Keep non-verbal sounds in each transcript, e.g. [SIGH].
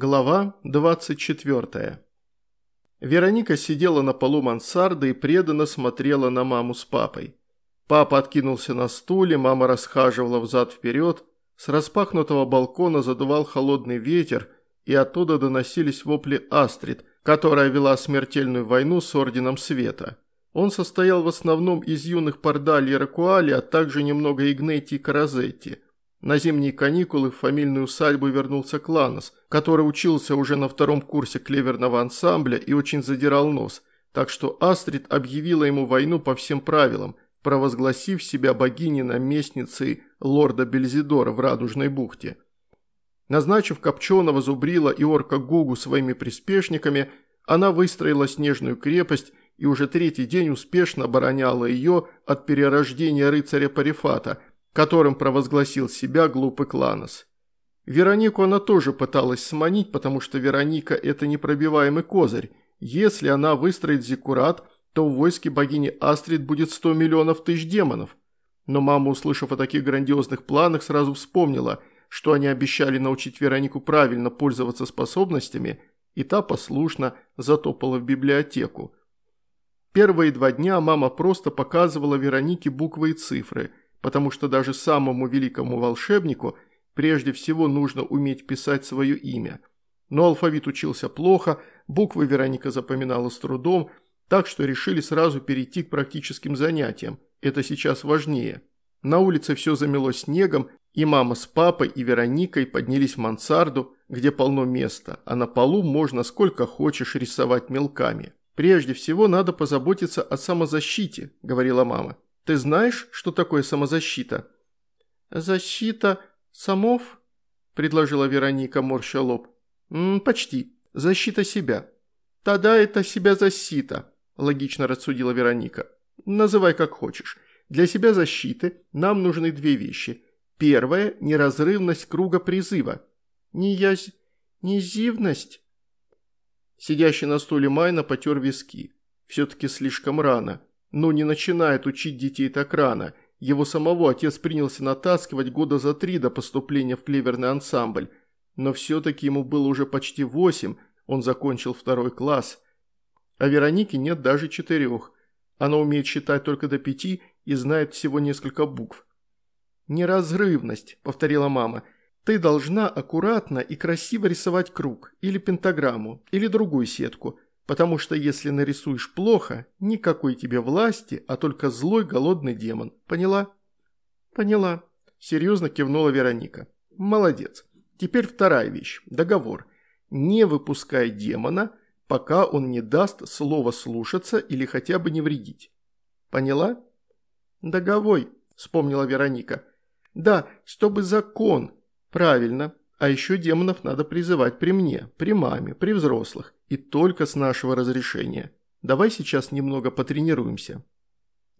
Глава 24. Вероника сидела на полу мансарды и преданно смотрела на маму с папой. Папа откинулся на стуле, мама расхаживала взад-вперед. С распахнутого балкона задувал холодный ветер, и оттуда доносились вопли Астрид, которая вела смертельную войну с Орденом Света. Он состоял в основном из юных Пардали и Ракуали, а также немного Игнети и Каразетти – на зимние каникулы в фамильную усадьбу вернулся Кланос, который учился уже на втором курсе клеверного ансамбля и очень задирал нос, так что Астрид объявила ему войну по всем правилам, провозгласив себя богиней-наместницей лорда Бельзидора в Радужной бухте. Назначив Копченого, Зубрила и орка Гугу своими приспешниками, она выстроила снежную крепость и уже третий день успешно обороняла ее от перерождения рыцаря Парифата – которым провозгласил себя глупый Кланос. Веронику она тоже пыталась сманить, потому что Вероника – это непробиваемый козырь. Если она выстроит зиккурат, то в войске богини Астрид будет 100 миллионов тысяч демонов. Но мама, услышав о таких грандиозных планах, сразу вспомнила, что они обещали научить Веронику правильно пользоваться способностями, и та послушно затопала в библиотеку. Первые два дня мама просто показывала Веронике буквы и цифры – потому что даже самому великому волшебнику прежде всего нужно уметь писать свое имя. Но алфавит учился плохо, буквы Вероника запоминала с трудом, так что решили сразу перейти к практическим занятиям. Это сейчас важнее. На улице все замело снегом, и мама с папой и Вероникой поднялись в мансарду, где полно места, а на полу можно сколько хочешь рисовать мелками. «Прежде всего надо позаботиться о самозащите», – говорила мама. Ты знаешь, что такое самозащита?» «Защита самов?» – предложила Вероника, морща лоб. М -м, «Почти. Защита себя». «Тогда это себя защита», – логично рассудила Вероника. «Называй как хочешь. Для себя защиты нам нужны две вещи. Первая – неразрывность круга призыва. Не яз... Незивность?» Сидящий на стуле Майна потер виски. Все-таки слишком рано. Но не начинает учить детей так рано. Его самого отец принялся натаскивать года за три до поступления в клеверный ансамбль. Но все-таки ему было уже почти восемь, он закончил второй класс. А Веронике нет даже четырех. Она умеет считать только до пяти и знает всего несколько букв. «Неразрывность», – повторила мама. «Ты должна аккуратно и красиво рисовать круг, или пентаграмму, или другую сетку потому что если нарисуешь плохо, никакой тебе власти, а только злой голодный демон. Поняла?» «Поняла», – серьезно кивнула Вероника. «Молодец. Теперь вторая вещь – договор. Не выпускай демона, пока он не даст слова слушаться или хотя бы не вредить. Поняла?» «Договой», – вспомнила Вероника. «Да, чтобы закон. Правильно. А еще демонов надо призывать при мне, при маме, при взрослых. И только с нашего разрешения. Давай сейчас немного потренируемся».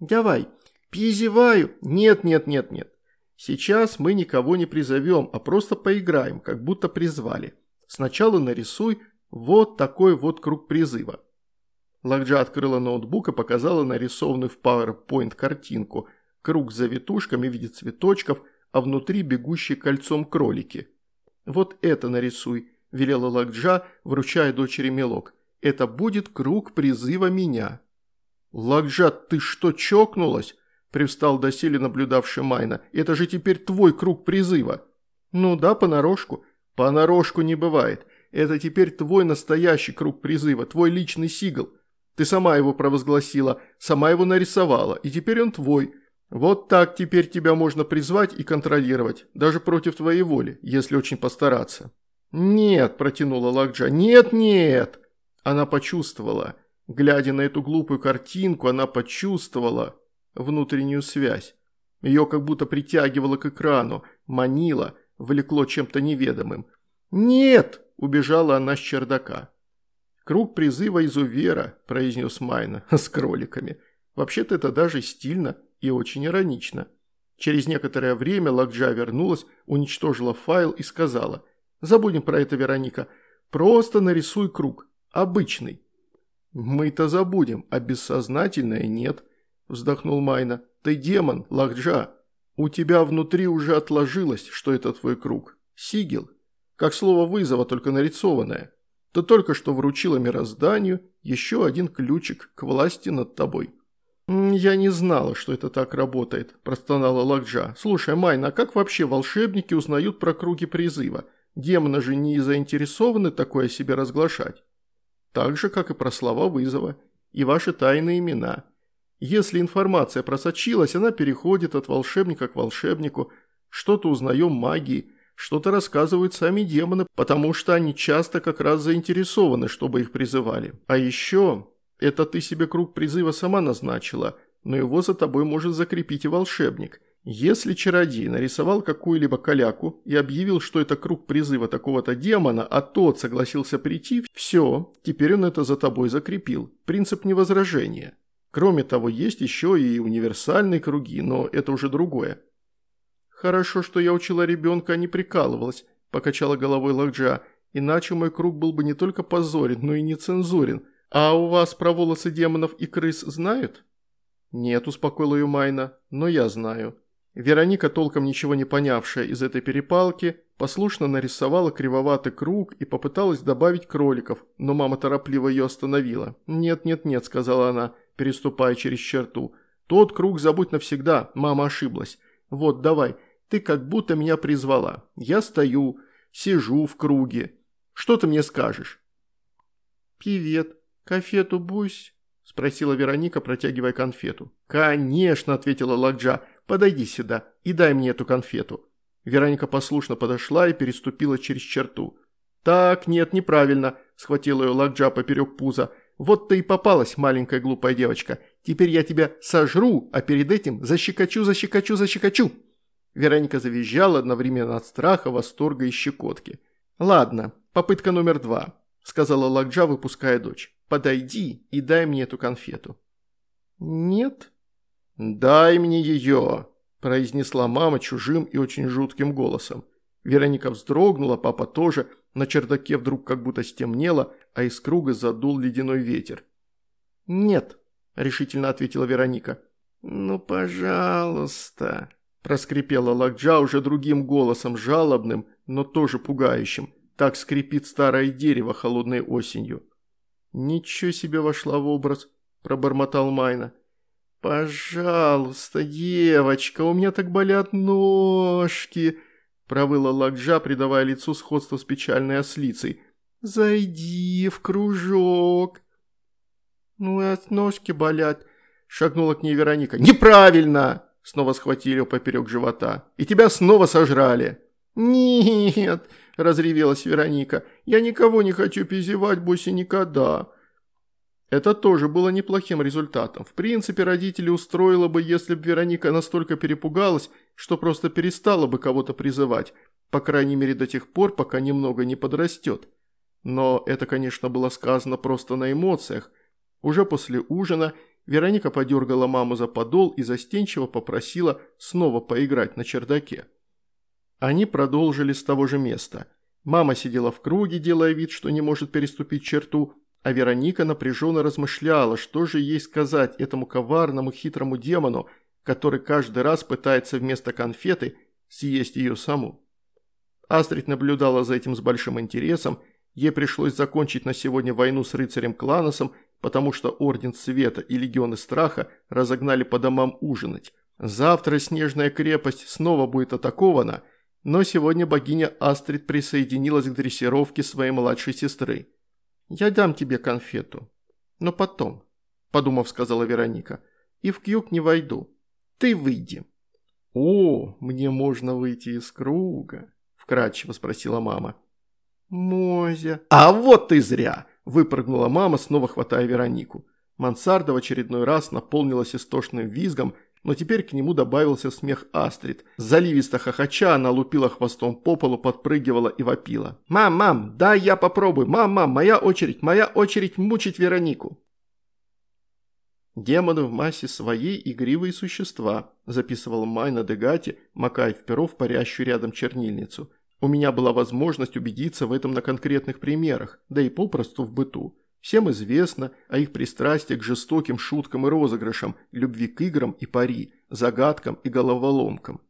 «Давай. Пизеваю. Нет, нет, нет, нет. Сейчас мы никого не призовем, а просто поиграем, как будто призвали. Сначала нарисуй вот такой вот круг призыва». Лакджа открыла ноутбук и показала нарисованную в PowerPoint картинку. Круг с завитушками в виде цветочков, а внутри бегущие кольцом кролики. «Вот это нарисуй», – велела Лакджа, вручая дочери мелок. «Это будет круг призыва меня». «Лакджа, ты что, чокнулась?» – привстал доселе наблюдавший Майна. «Это же теперь твой круг призыва». «Ну да, понарошку». «Понарошку не бывает. Это теперь твой настоящий круг призыва, твой личный сигл. Ты сама его провозгласила, сама его нарисовала, и теперь он твой. Вот так теперь тебя можно призвать и контролировать, даже против твоей воли, если очень постараться». «Нет», – протянула Лакджа, – «нет, нет». Она почувствовала, глядя на эту глупую картинку, она почувствовала внутреннюю связь. Ее как будто притягивало к экрану, манило, влекло чем-то неведомым. «Нет!» – убежала она с чердака. «Круг призыва изувера», – произнес Майна, [LAUGHS] – с кроликами. «Вообще-то это даже стильно и очень иронично». Через некоторое время Лакджа вернулась, уничтожила файл и сказала – Забудем про это, Вероника. Просто нарисуй круг. Обычный». «Мы-то забудем, а бессознательное нет», – вздохнул Майна. «Ты демон, Лахджа. У тебя внутри уже отложилось, что это твой круг. Сигил. как слово вызова, только нарисованное. Ты только что вручила мирозданию еще один ключик к власти над тобой». «Я не знала, что это так работает», – простонала Лакджа. «Слушай, Майна, а как вообще волшебники узнают про круги призыва? Демоны же не заинтересованы такое о себе разглашать. Так же, как и про слова вызова и ваши тайные имена. Если информация просочилась, она переходит от волшебника к волшебнику. Что-то узнаем магии, что-то рассказывают сами демоны, потому что они часто как раз заинтересованы, чтобы их призывали. А еще, это ты себе круг призыва сама назначила, но его за тобой может закрепить и волшебник. Если чародей нарисовал какую-либо каляку и объявил, что это круг призыва такого-то демона, а тот согласился прийти, все, теперь он это за тобой закрепил. Принцип невозражения. Кроме того, есть еще и универсальные круги, но это уже другое. «Хорошо, что я учила ребенка, а не прикалывалась», – покачала головой Лакджа, «иначе мой круг был бы не только позорен, но и нецензурен. А у вас про волосы демонов и крыс знают?» «Нет», – успокоила ее Майна, – «но я знаю». Вероника, толком ничего не понявшая из этой перепалки, послушно нарисовала кривоватый круг и попыталась добавить кроликов, но мама торопливо ее остановила. «Нет-нет-нет», – сказала она, переступая через черту. «Тот круг забудь навсегда, мама ошиблась. Вот, давай, ты как будто меня призвала. Я стою, сижу в круге. Что ты мне скажешь?» «Привет, конфету бусь?» – спросила Вероника, протягивая конфету. «Конечно», – ответила Ладжа, – «подойди сюда и дай мне эту конфету». Вероника послушно подошла и переступила через черту. «Так, нет, неправильно», – схватила ее Ладжа поперек пуза. «Вот ты и попалась, маленькая глупая девочка. Теперь я тебя сожру, а перед этим защекочу, защекочу, защекочу». Вероника завизжала одновременно от страха, восторга и щекотки. «Ладно, попытка номер два», – сказала Лакджа, выпуская дочь. «Подойди и дай мне эту конфету». «Нет?» «Дай мне ее», – произнесла мама чужим и очень жутким голосом. Вероника вздрогнула, папа тоже. На чердаке вдруг как будто стемнело, а из круга задул ледяной ветер. «Нет», – решительно ответила Вероника. «Ну, пожалуйста», Проскрипела Лакджа уже другим голосом, жалобным, но тоже пугающим. Так скрипит старое дерево холодной осенью. «Ничего себе вошла в образ», – пробормотал Майна. «Пожалуйста, девочка, у меня так болят ножки», – провыла Лакджа, придавая лицу сходство с печальной ослицей. «Зайди в кружок». «Ну и от ножки болят», – шагнула к ней Вероника. «Неправильно!» Снова схватили его поперек живота. «И тебя снова сожрали!» «Нет!» – разревелась Вероника. «Я никого не хочу пизевать больше никогда!» Это тоже было неплохим результатом. В принципе, родители устроило бы, если бы Вероника настолько перепугалась, что просто перестала бы кого-то призывать, по крайней мере до тех пор, пока немного не подрастет. Но это, конечно, было сказано просто на эмоциях. Уже после ужина Вероника подергала маму за подол и застенчиво попросила снова поиграть на чердаке. Они продолжили с того же места. Мама сидела в круге, делая вид, что не может переступить черту, а Вероника напряженно размышляла, что же ей сказать этому коварному хитрому демону, который каждый раз пытается вместо конфеты съесть ее саму. Астрид наблюдала за этим с большим интересом, ей пришлось закончить на сегодня войну с рыцарем Кланосом потому что Орден Света и Легионы Страха разогнали по домам ужинать. Завтра Снежная крепость снова будет атакована, но сегодня богиня Астрид присоединилась к дрессировке своей младшей сестры. «Я дам тебе конфету, но потом», – подумав, сказала Вероника, – «и в кьюк не войду. Ты выйди». «О, мне можно выйти из круга», – вкратчиво спросила мама. «Мозя». «А вот ты зря!» Выпрыгнула мама, снова хватая Веронику. Мансарда в очередной раз наполнилась истошным визгом, но теперь к нему добавился смех Астрид. Заливисто хохоча она лупила хвостом по полу, подпрыгивала и вопила. «Мам, мам, дай я попробую! Мам, мам, моя очередь, моя очередь мучить Веронику!» «Демоны в массе своей игривые существа», записывал Майна Дегати, макая в перо в парящую рядом чернильницу. У меня была возможность убедиться в этом на конкретных примерах, да и попросту в быту. Всем известно о их пристрастии к жестоким шуткам и розыгрышам, любви к играм и пари, загадкам и головоломкам.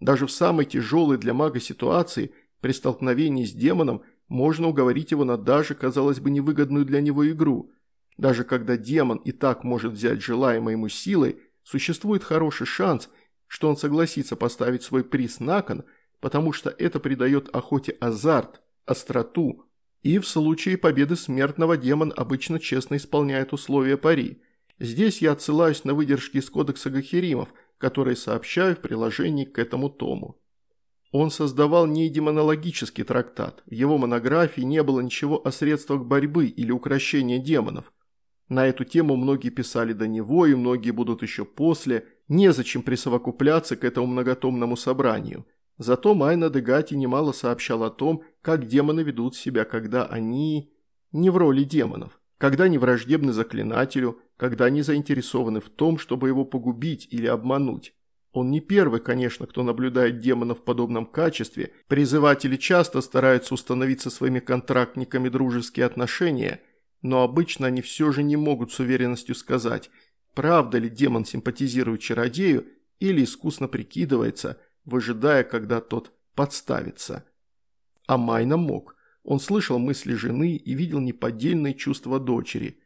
Даже в самой тяжелой для мага ситуации При столкновении с демоном можно уговорить его на даже, казалось бы, невыгодную для него игру. Даже когда демон и так может взять желаемой ему силой, существует хороший шанс, что он согласится поставить свой приз на кон, потому что это придает охоте азарт, остроту, и в случае победы смертного демон обычно честно исполняет условия пари. Здесь я отсылаюсь на выдержки из кодекса Гахеримов, которые сообщаю в приложении к этому тому. Он создавал не демонологический трактат, в его монографии не было ничего о средствах борьбы или укрощения демонов. На эту тему многие писали до него и многие будут еще после, незачем присовокупляться к этому многотомному собранию. Зато Майна Дегати немало сообщал о том, как демоны ведут себя, когда они не в роли демонов, когда они враждебны заклинателю, когда они заинтересованы в том, чтобы его погубить или обмануть. Он не первый, конечно, кто наблюдает демона в подобном качестве. Призыватели часто стараются установить со своими контрактниками дружеские отношения, но обычно они все же не могут с уверенностью сказать, правда ли демон симпатизирует чародею или искусно прикидывается, выжидая, когда тот подставится. А Майна мог. Он слышал мысли жены и видел неподдельные чувства дочери.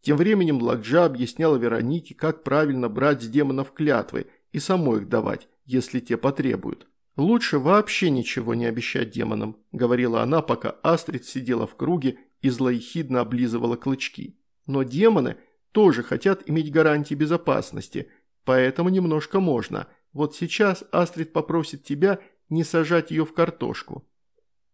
Тем временем Ладжа объясняла Веронике, как правильно брать с демонов клятвы – и самой их давать, если те потребуют. «Лучше вообще ничего не обещать демонам», – говорила она, пока Астрид сидела в круге и злоехидно облизывала клычки. «Но демоны тоже хотят иметь гарантии безопасности, поэтому немножко можно. Вот сейчас Астрид попросит тебя не сажать ее в картошку.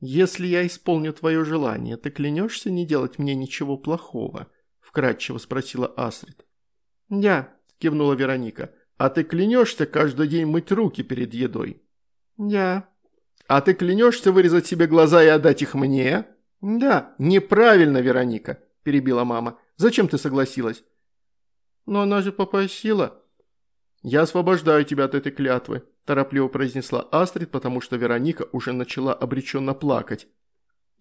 Если я исполню твое желание, ты клянешься не делать мне ничего плохого?» – вкратчиво спросила Астрид. «Я», – кивнула Вероника, – а ты клянешься каждый день мыть руки перед едой? Да. А ты клянешься вырезать себе глаза и отдать их мне? Да. Неправильно, Вероника, перебила мама. Зачем ты согласилась? Но она же попросила. Я освобождаю тебя от этой клятвы, торопливо произнесла Астрид, потому что Вероника уже начала обреченно плакать.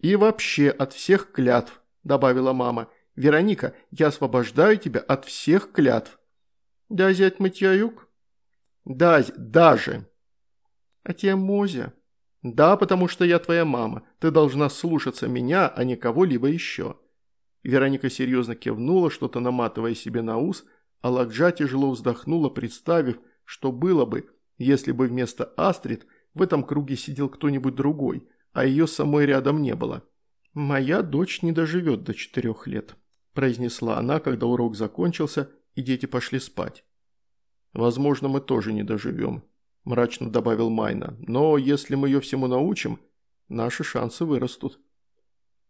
И вообще от всех клятв, добавила мама. Вероника, я освобождаю тебя от всех клятв. Да, зять мытья юг? Да, даже. А тебе Мозя? Да, потому что я твоя мама. Ты должна слушаться меня, а не кого-либо еще. Вероника серьезно кивнула, что-то наматывая себе на ус, а Ладжа тяжело вздохнула, представив, что было бы, если бы вместо Астрид в этом круге сидел кто-нибудь другой, а ее самой рядом не было. «Моя дочь не доживет до четырех лет», – произнесла она, когда урок закончился и дети пошли спать. «Возможно, мы тоже не доживем», – мрачно добавил Майна. «Но если мы ее всему научим, наши шансы вырастут».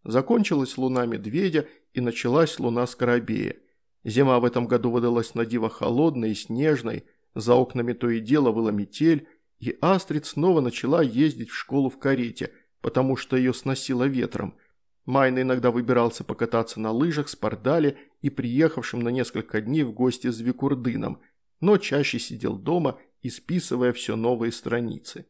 Закончилась луна медведя и началась луна скоробея. Зима в этом году выдалась на диво холодной и снежной, за окнами то и дело выла метель, и Астрид снова начала ездить в школу в карете, потому что ее сносило ветром – Майна иногда выбирался покататься на лыжах с Пардали и приехавшим на несколько дней в гости с Викурдыном, но чаще сидел дома, исписывая все новые страницы.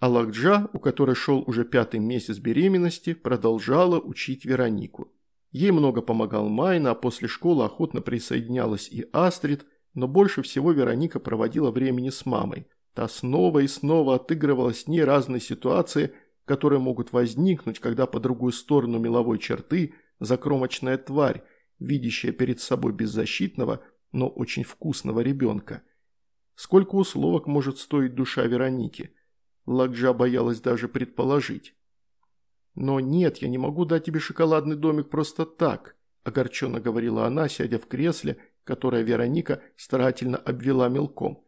А Лакджа, у которой шел уже пятый месяц беременности, продолжала учить Веронику. Ей много помогал Майна, а после школы охотно присоединялась и Астрид, но больше всего Вероника проводила времени с мамой. Та снова и снова отыгрывала с ней разные ситуации – которые могут возникнуть, когда по другую сторону меловой черты закромочная тварь, видящая перед собой беззащитного, но очень вкусного ребенка. Сколько условок может стоить душа Вероники? Лакджа боялась даже предположить. «Но нет, я не могу дать тебе шоколадный домик просто так», – огорченно говорила она, сядя в кресле, которое Вероника старательно обвела мелком.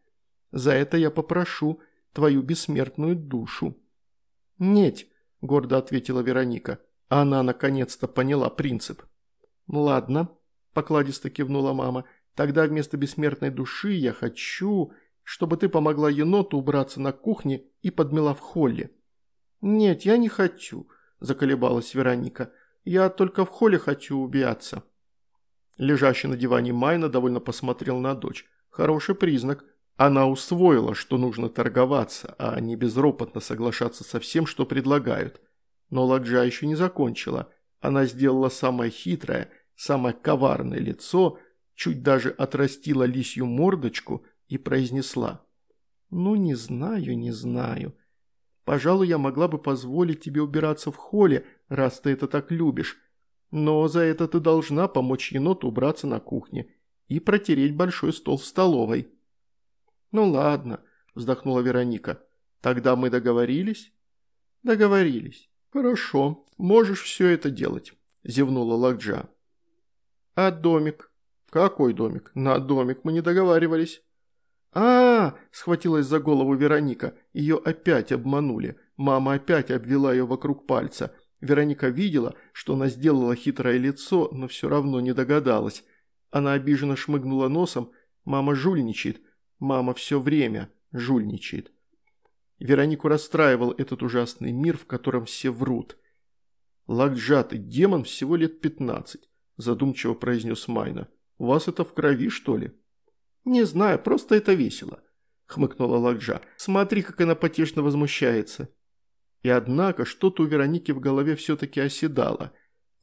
«За это я попрошу твою бессмертную душу». «Нет», – гордо ответила Вероника. Она наконец-то поняла принцип. «Ладно», – покладисто кивнула мама. «Тогда вместо бессмертной души я хочу, чтобы ты помогла еноту убраться на кухне и подмела в холле». «Нет, я не хочу», – заколебалась Вероника. «Я только в холле хочу убияться». Лежащий на диване Майна довольно посмотрел на дочь. Хороший признак. Она усвоила, что нужно торговаться, а не безропотно соглашаться со всем, что предлагают. Но Ладжа еще не закончила. Она сделала самое хитрое, самое коварное лицо, чуть даже отрастила лисью мордочку и произнесла. «Ну, не знаю, не знаю. Пожалуй, я могла бы позволить тебе убираться в холле, раз ты это так любишь. Но за это ты должна помочь еноту убраться на кухне и протереть большой стол в столовой». «Ну ладно», – вздохнула Вероника. «Тогда мы договорились?» «Договорились. Хорошо, можешь все это делать», – зевнула Лакджа. «А домик?» «Какой домик? На домик мы не договаривались». А, -а, а схватилась за голову Вероника. Ее опять обманули. Мама опять обвела ее вокруг пальца. Вероника видела, что она сделала хитрое лицо, но все равно не догадалась. Она обиженно шмыгнула носом. Мама жульничает. Мама все время жульничает. Веронику расстраивал этот ужасный мир, в котором все врут. «Лакджатый демон всего лет пятнадцать», – задумчиво произнес Майна. «У вас это в крови, что ли?» «Не знаю, просто это весело», – хмыкнула Лакджа. «Смотри, как она потешно возмущается». И однако что-то у Вероники в голове все-таки оседало.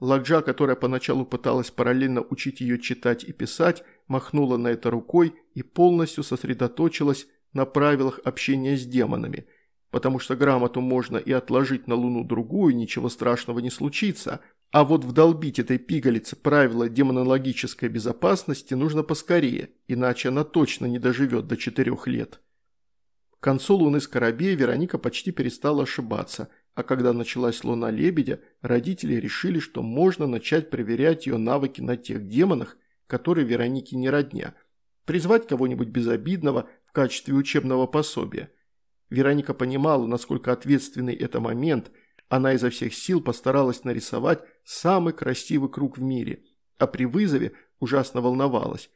Лакджа, которая поначалу пыталась параллельно учить ее читать и писать, махнула на это рукой и полностью сосредоточилась на правилах общения с демонами, потому что грамоту можно и отложить на луну другую, ничего страшного не случится, а вот вдолбить этой пигалице правила демонологической безопасности нужно поскорее, иначе она точно не доживет до четырех лет. К концу луны Скоробея Вероника почти перестала ошибаться, а когда началась луна Лебедя, родители решили, что можно начать проверять ее навыки на тех демонах, которые Веронике не родня, призвать кого-нибудь безобидного в качестве учебного пособия. Вероника понимала, насколько ответственный это момент – она изо всех сил постаралась нарисовать самый красивый круг в мире, а при вызове ужасно волновалась.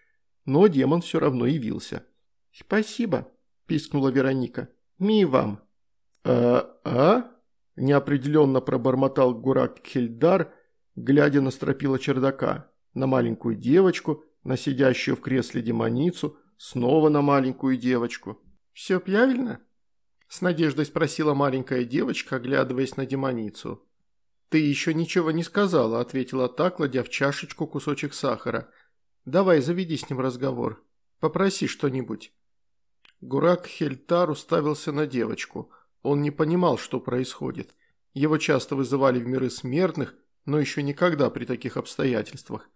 Но демон все равно явился. «Спасибо», – пискнула Вероника. «Ми вам». «А? а?» – неопределенно пробормотал Гурак Хельдар, глядя на стропила чердака, на маленькую девочку, на сидящую в кресле демоницу, снова на маленькую девочку. «Все правильно?» С надеждой спросила маленькая девочка, оглядываясь на демоницу. «Ты еще ничего не сказала», – ответила та, кладя в чашечку кусочек сахара. «Давай, заведи с ним разговор. Попроси что-нибудь». Гурак Хельтар уставился на девочку. Он не понимал, что происходит. Его часто вызывали в миры смертных, но еще никогда при таких обстоятельствах.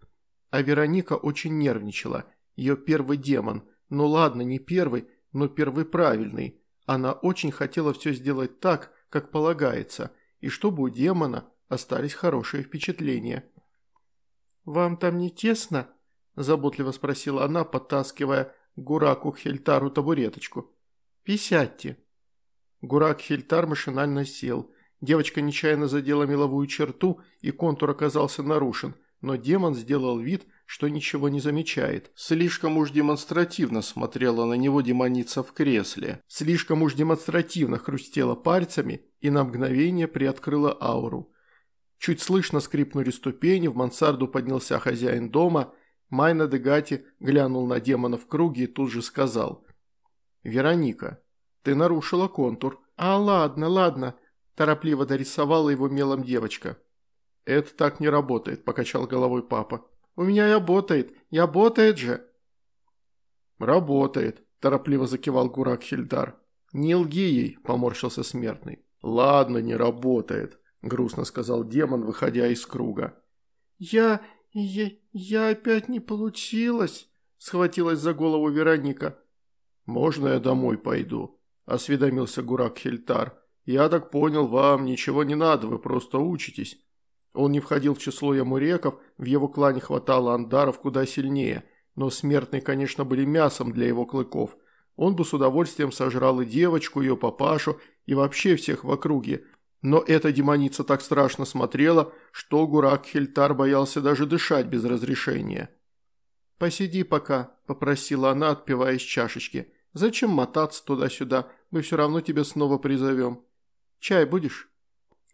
А Вероника очень нервничала. Ее первый демон. Ну ладно, не первый, но первый правильный. Она очень хотела все сделать так, как полагается, и чтобы у демона остались хорошие впечатления. «Вам там не тесно?» – заботливо спросила она, подтаскивая Гураку Хельтару табуреточку. «Писядьте». Гурак Хельтар машинально сел. Девочка нечаянно задела меловую черту, и контур оказался нарушен, но демон сделал вид, что ничего не замечает. Слишком уж демонстративно смотрела на него демоница в кресле. Слишком уж демонстративно хрустела пальцами и на мгновение приоткрыла ауру. Чуть слышно скрипнули ступени, в мансарду поднялся хозяин дома. Майна Дегати глянул на демона в круге и тут же сказал. «Вероника, ты нарушила контур». «А, ладно, ладно», – торопливо дорисовала его мелом девочка. «Это так не работает», – покачал головой папа. У меня работает. Я работает же!» «Работает», – торопливо закивал Гурак Хильдар. «Не лги ей», – поморщился смертный. «Ладно, не работает», – грустно сказал демон, выходя из круга. «Я... я... я опять не получилось», – схватилась за голову Вероника. «Можно я домой пойду?» – осведомился Гурак Хильтар. «Я так понял, вам ничего не надо, вы просто учитесь». Он не входил в число ямуреков, в его клане хватало андаров куда сильнее, но смертные, конечно, были мясом для его клыков. Он бы с удовольствием сожрал и девочку, ее папашу, и вообще всех в округе. Но эта демоница так страшно смотрела, что Гурак Хельтар боялся даже дышать без разрешения. «Посиди пока», – попросила она, отпивая из чашечки. «Зачем мотаться туда-сюда? Мы все равно тебя снова призовем. Чай будешь?»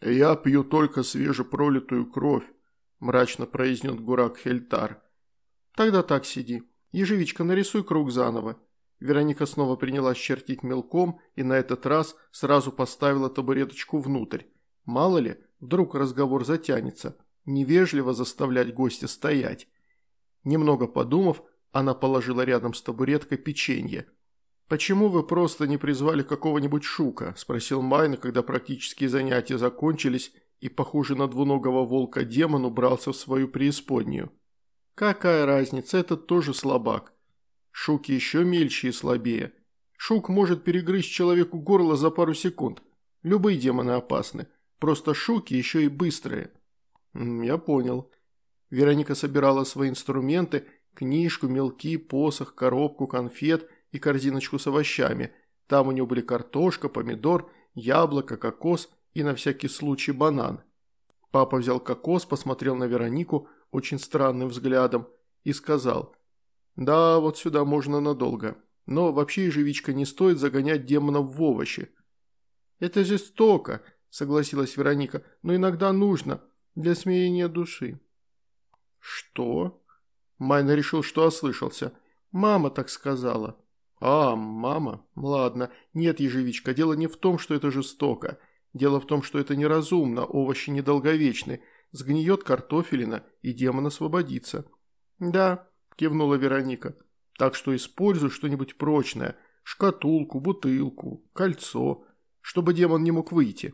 «Я пью только свежепролитую кровь», – мрачно произнес Гурак Хельтар. «Тогда так сиди. Ежевичка, нарисуй круг заново». Вероника снова принялась чертить мелком и на этот раз сразу поставила табуреточку внутрь. Мало ли, вдруг разговор затянется. Невежливо заставлять гостя стоять. Немного подумав, она положила рядом с табуреткой печенье. «Почему вы просто не призвали какого-нибудь шука?» – спросил Майна, когда практические занятия закончились, и, похоже на двуногого волка, демон убрался в свою преисподнюю. «Какая разница, этот тоже слабак. Шуки еще мельче и слабее. Шук может перегрызть человеку горло за пару секунд. Любые демоны опасны. Просто шуки еще и быстрые». «Я понял». Вероника собирала свои инструменты, книжку, мелки, посох, коробку, конфет – и корзиночку с овощами. Там у него были картошка, помидор, яблоко, кокос и на всякий случай банан. Папа взял кокос, посмотрел на Веронику очень странным взглядом и сказал, «Да, вот сюда можно надолго. Но вообще ежевичка не стоит загонять демонов в овощи». «Это жестоко», – согласилась Вероника, – «но иногда нужно для смирения души». «Что?» Майна решил, что ослышался. «Мама так сказала». «А, мама? Ладно. Нет, ежевичка, дело не в том, что это жестоко. Дело в том, что это неразумно, овощи недолговечны. Сгниет картофелина, и демон освободится». «Да», – кивнула Вероника. «Так что используй что-нибудь прочное. Шкатулку, бутылку, кольцо, чтобы демон не мог выйти».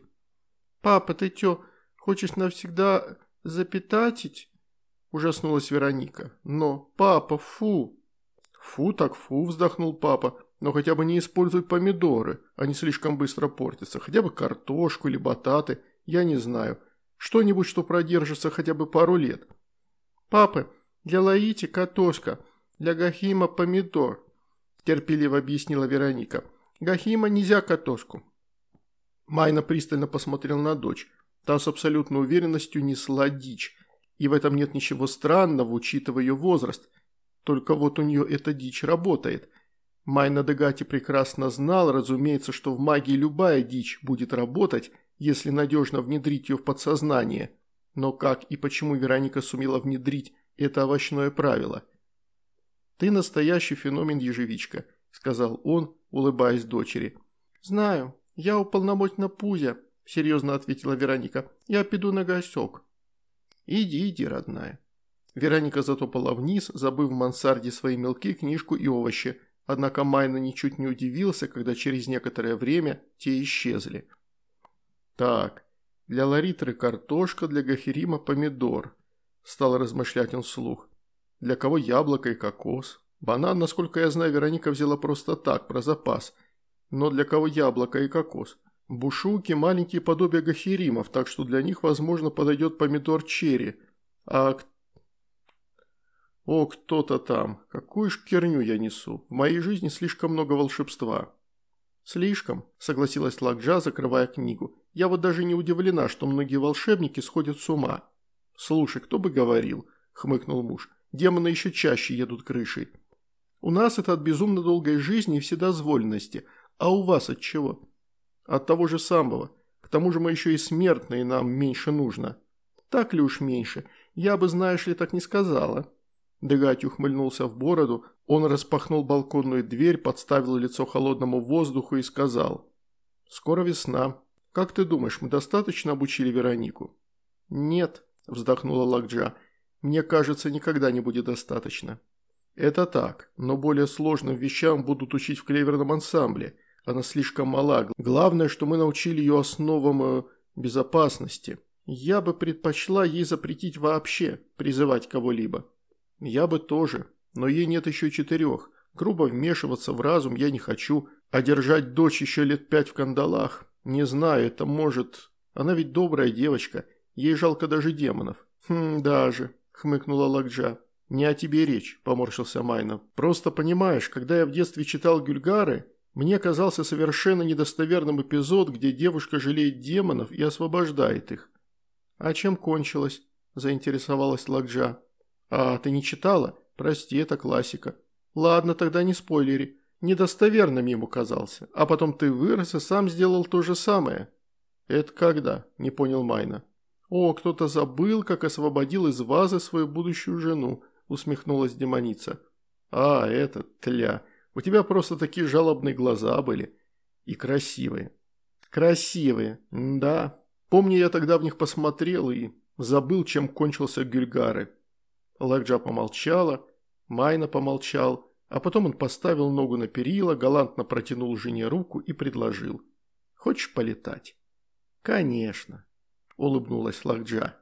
«Папа, ты чё, хочешь навсегда запятатить?» – ужаснулась Вероника. «Но, папа, фу!» «Фу так фу», – вздохнул папа, – «но хотя бы не используй помидоры, они слишком быстро портятся, хотя бы картошку или бататы, я не знаю, что-нибудь, что продержится хотя бы пару лет». «Папы, для Лаити картошка, для Гахима помидор», – терпеливо объяснила Вероника. «Гахима нельзя картошку». Майна пристально посмотрел на дочь. Та с абсолютной уверенностью несла дичь. И в этом нет ничего странного, учитывая ее возраст – только вот у нее эта дичь работает. Майна Дегати прекрасно знал, разумеется, что в магии любая дичь будет работать, если надежно внедрить ее в подсознание. Но как и почему Вероника сумела внедрить это овощное правило? «Ты настоящий феномен ежевичка», – сказал он, улыбаясь дочери. «Знаю, я уполномочена Пузя», – серьезно ответила Вероника. «Я пойду на гасек». «Иди, иди, родная». Вероника затопала вниз, забыв в мансарде свои мелки, книжку и овощи, однако Майна ничуть не удивился, когда через некоторое время те исчезли. «Так, для Ларитры картошка, для Гаферима помидор», – стал размышлять он вслух. «Для кого яблоко и кокос? Банан, насколько я знаю, Вероника взяла просто так, про запас. Но для кого яблоко и кокос? Бушуки – маленькие подобия Гаферимов, так что для них, возможно, подойдет помидор черри. А «О, кто-то там. Какую ж керню я несу. В моей жизни слишком много волшебства». «Слишком», – согласилась Лакджа, закрывая книгу. «Я вот даже не удивлена, что многие волшебники сходят с ума». «Слушай, кто бы говорил», – хмыкнул муж. «Демоны еще чаще едут крышей». «У нас это от безумно долгой жизни и вседозволенности. А у вас от чего?» «От того же самого. К тому же мы еще и смертные, нам меньше нужно». «Так ли уж меньше? Я бы, знаешь ли, так не сказала». Дегать ухмыльнулся в бороду, он распахнул балконную дверь, подставил лицо холодному воздуху и сказал. «Скоро весна. Как ты думаешь, мы достаточно обучили Веронику?» «Нет», – вздохнула Лакджа. «Мне кажется, никогда не будет достаточно». «Это так, но более сложным вещам будут учить в клеверном ансамбле. Она слишком мала. Главное, что мы научили ее основам э, безопасности. Я бы предпочла ей запретить вообще призывать кого-либо». «Я бы тоже, но ей нет еще четырех. Грубо вмешиваться в разум я не хочу, а держать дочь еще лет пять в кандалах. Не знаю, это может... Она ведь добрая девочка, ей жалко даже демонов». «Хм, даже», – хмыкнула Лакджа. «Не о тебе речь», – поморщился Майна. «Просто понимаешь, когда я в детстве читал Гюльгары, мне казался совершенно недостоверным эпизод, где девушка жалеет демонов и освобождает их». «А чем кончилось?» – заинтересовалась Лакджа. «А, ты не читала? Прости, это классика». «Ладно, тогда не спойлери. Недостоверным ему казался. А потом ты вырос и сам сделал то же самое». «Это когда?» – не понял Майна. «О, кто-то забыл, как освободил из вазы свою будущую жену», – усмехнулась демоница. «А, это, тля, у тебя просто такие жалобные глаза были. И красивые». «Красивые, да. Помню, я тогда в них посмотрел и забыл, чем кончился Гюльгары». Лакджа помолчала, Майна помолчал, А потом он поставил ногу на перила, галантно протянул жене руку и предложил. «Хочешь полетать?» «Конечно», – улыбнулась Лакджа.